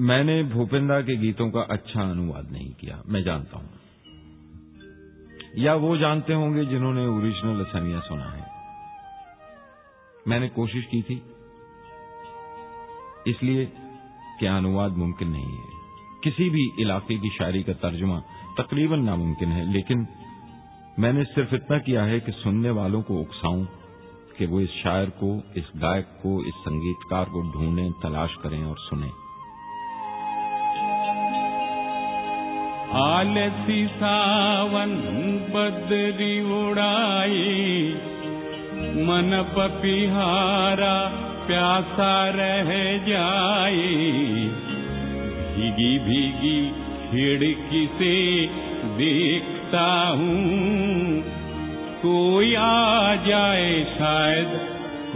मैंने भूपेंद्र के गीतों का अच्छा अनुवाद नहीं किया, मैं जानता हूँ। या वो जानते होंगे जिन्होंने ओरिजिनल असमिया सुना है। मैंने कोशिश की थी। इसलिए कि अनुवाद मुमकिन नहीं है। किसी भी इलाके की शायरी का तर्जुमा तकरीबन नामुमकिन है, लेकिन मैंने सिर्फ़ इतना किया है कि सुनने वालों को उकसाऊं कि वो इस शायर को, इस गायक को, इस संगीतकार को ढूंढें, तलाश करें और सुनें। आलसी सावन बदरी उड़ाई। मन पपिहारा प्यासा खिड़की से देखता हूँ। कोई आ जाए शायद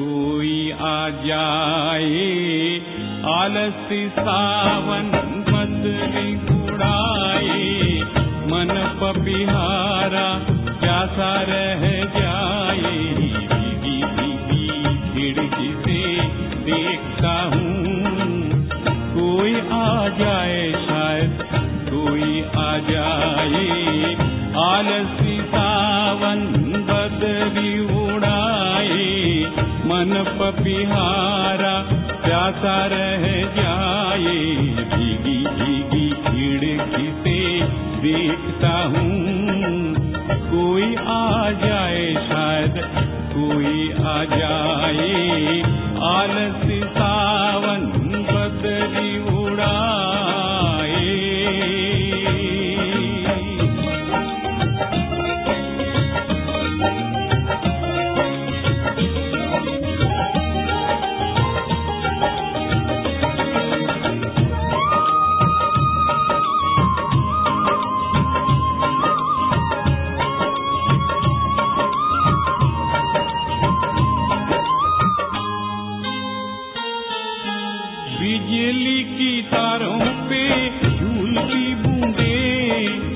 कोई आ जाए। आलसी सावन मन पपिहारा प्यासा रह जाए खिड़की से देखता हूँ। कोई आ जाए शायद, कोई आ जाए। आलसी सावन बदरी उड़ाए, मन पपिहारा, प्यासा रह जाए। भीगी भीगी खिड़की से देखता हूँ। बिजली की तारों पे झूलती बूंदे।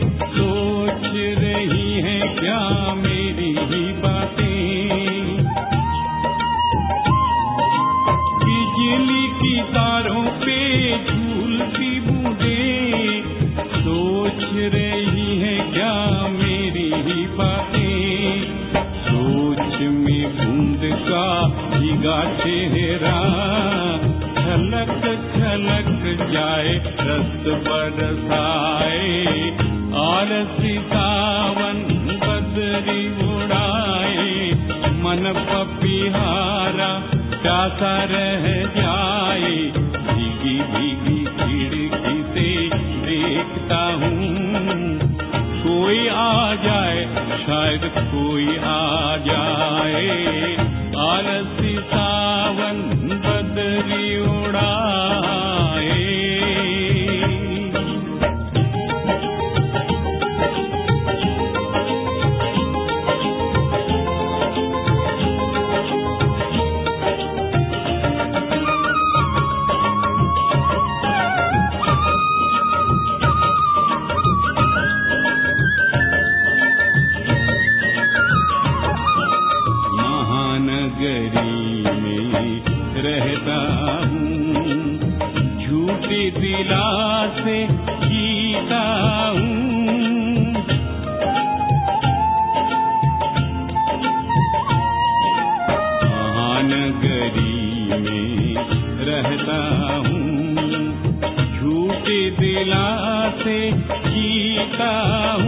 जाए, रस बरसाए। आलसी सावन बदरी उड़ाए। मन पपिहारा प्यासा रह जाए। भीगी भीगी खिड़की से देखता हूँ। कोई आ जाए, शायद कोई आ दिला से जीता हूँ।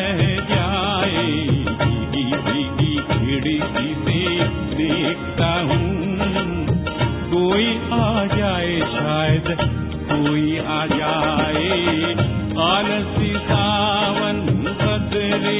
शायद कोई आ जाए। आलसी सावन बदले